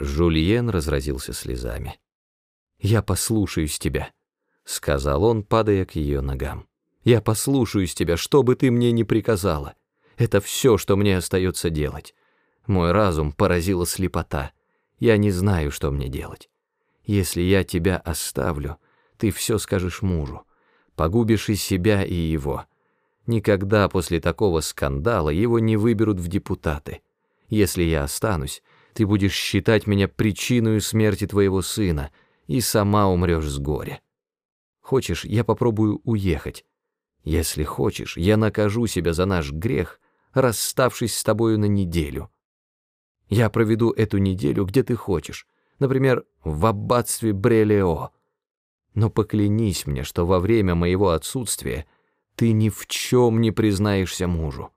Жульен разразился слезами. «Я послушаюсь тебя», — сказал он, падая к ее ногам. «Я послушаюсь тебя, что бы ты мне ни приказала. Это все, что мне остается делать. Мой разум поразила слепота. Я не знаю, что мне делать. Если я тебя оставлю, ты все скажешь мужу. Погубишь и себя, и его. Никогда после такого скандала его не выберут в депутаты. Если я останусь, ты будешь считать меня причиной смерти твоего сына и сама умрешь с горя. Хочешь, я попробую уехать. Если хочешь, я накажу себя за наш грех, расставшись с тобою на неделю. Я проведу эту неделю где ты хочешь, например, в аббатстве Брелео. Но поклянись мне, что во время моего отсутствия ты ни в чем не признаешься мужу.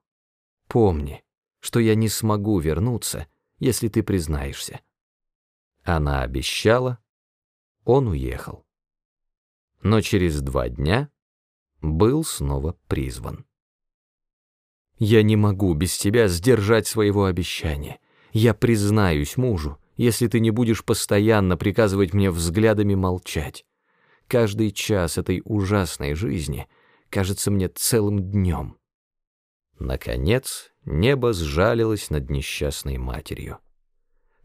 Помни, что я не смогу вернуться, если ты признаешься. Она обещала, он уехал. Но через два дня был снова призван. «Я не могу без тебя сдержать своего обещания. Я признаюсь мужу, если ты не будешь постоянно приказывать мне взглядами молчать. Каждый час этой ужасной жизни кажется мне целым днем». Наконец, небо сжалилось над несчастной матерью.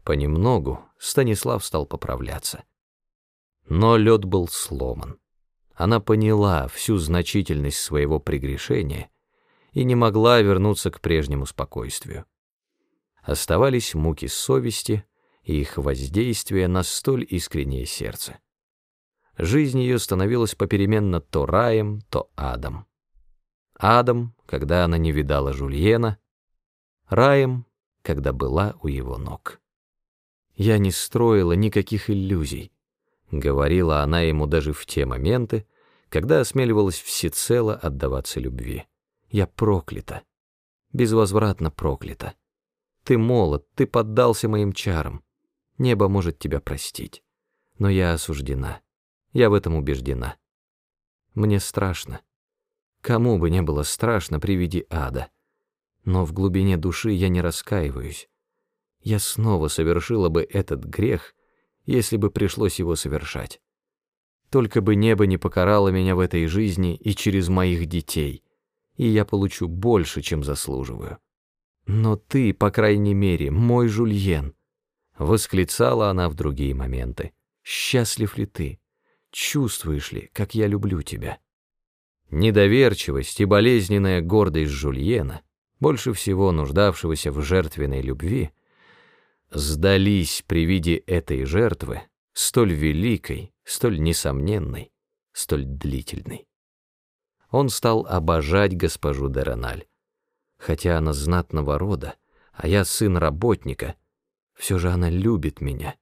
Понемногу Станислав стал поправляться. Но лед был сломан. Она поняла всю значительность своего прегрешения и не могла вернуться к прежнему спокойствию. Оставались муки совести и их воздействие на столь искреннее сердце. Жизнь ее становилась попеременно то раем, то адом. Адом, когда она не видала Жульена, раем, когда была у его ног. Я не строила никаких иллюзий, говорила она ему даже в те моменты, когда осмеливалась всецело отдаваться любви. Я проклята, безвозвратно проклята. Ты молод, ты поддался моим чарам. Небо может тебя простить. Но я осуждена. Я в этом убеждена. Мне страшно. Кому бы не было страшно при виде ада. Но в глубине души я не раскаиваюсь. Я снова совершила бы этот грех, если бы пришлось его совершать. Только бы небо не покарало меня в этой жизни и через моих детей, и я получу больше, чем заслуживаю. Но ты, по крайней мере, мой Жульен, восклицала она в другие моменты. Счастлив ли ты? Чувствуешь ли, как я люблю тебя? Недоверчивость и болезненная гордость Жульена, больше всего нуждавшегося в жертвенной любви, сдались при виде этой жертвы, столь великой, столь несомненной, столь длительной. Он стал обожать госпожу Дерональ. Хотя она знатного рода, а я сын работника, все же она любит меня.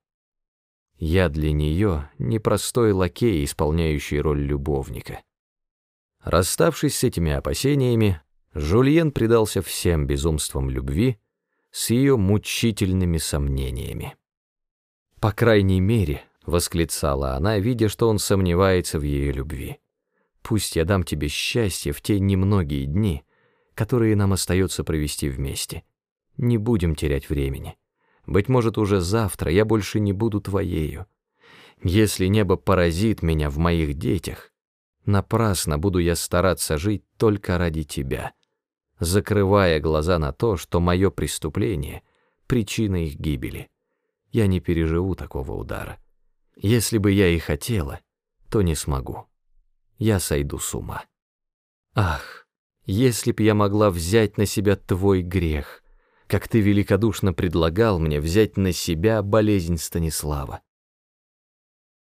Я для нее непростой лакей, исполняющий роль любовника. Расставшись с этими опасениями, Жульен предался всем безумствам любви с ее мучительными сомнениями. «По крайней мере», — восклицала она, видя, что он сомневается в ее любви, «пусть я дам тебе счастье в те немногие дни, которые нам остается провести вместе. Не будем терять времени. Быть может, уже завтра я больше не буду твоею. Если небо поразит меня в моих детях, Напрасно буду я стараться жить только ради тебя, закрывая глаза на то, что мое преступление — причина их гибели. Я не переживу такого удара. Если бы я и хотела, то не смогу. Я сойду с ума. Ах, если б я могла взять на себя твой грех, как ты великодушно предлагал мне взять на себя болезнь Станислава.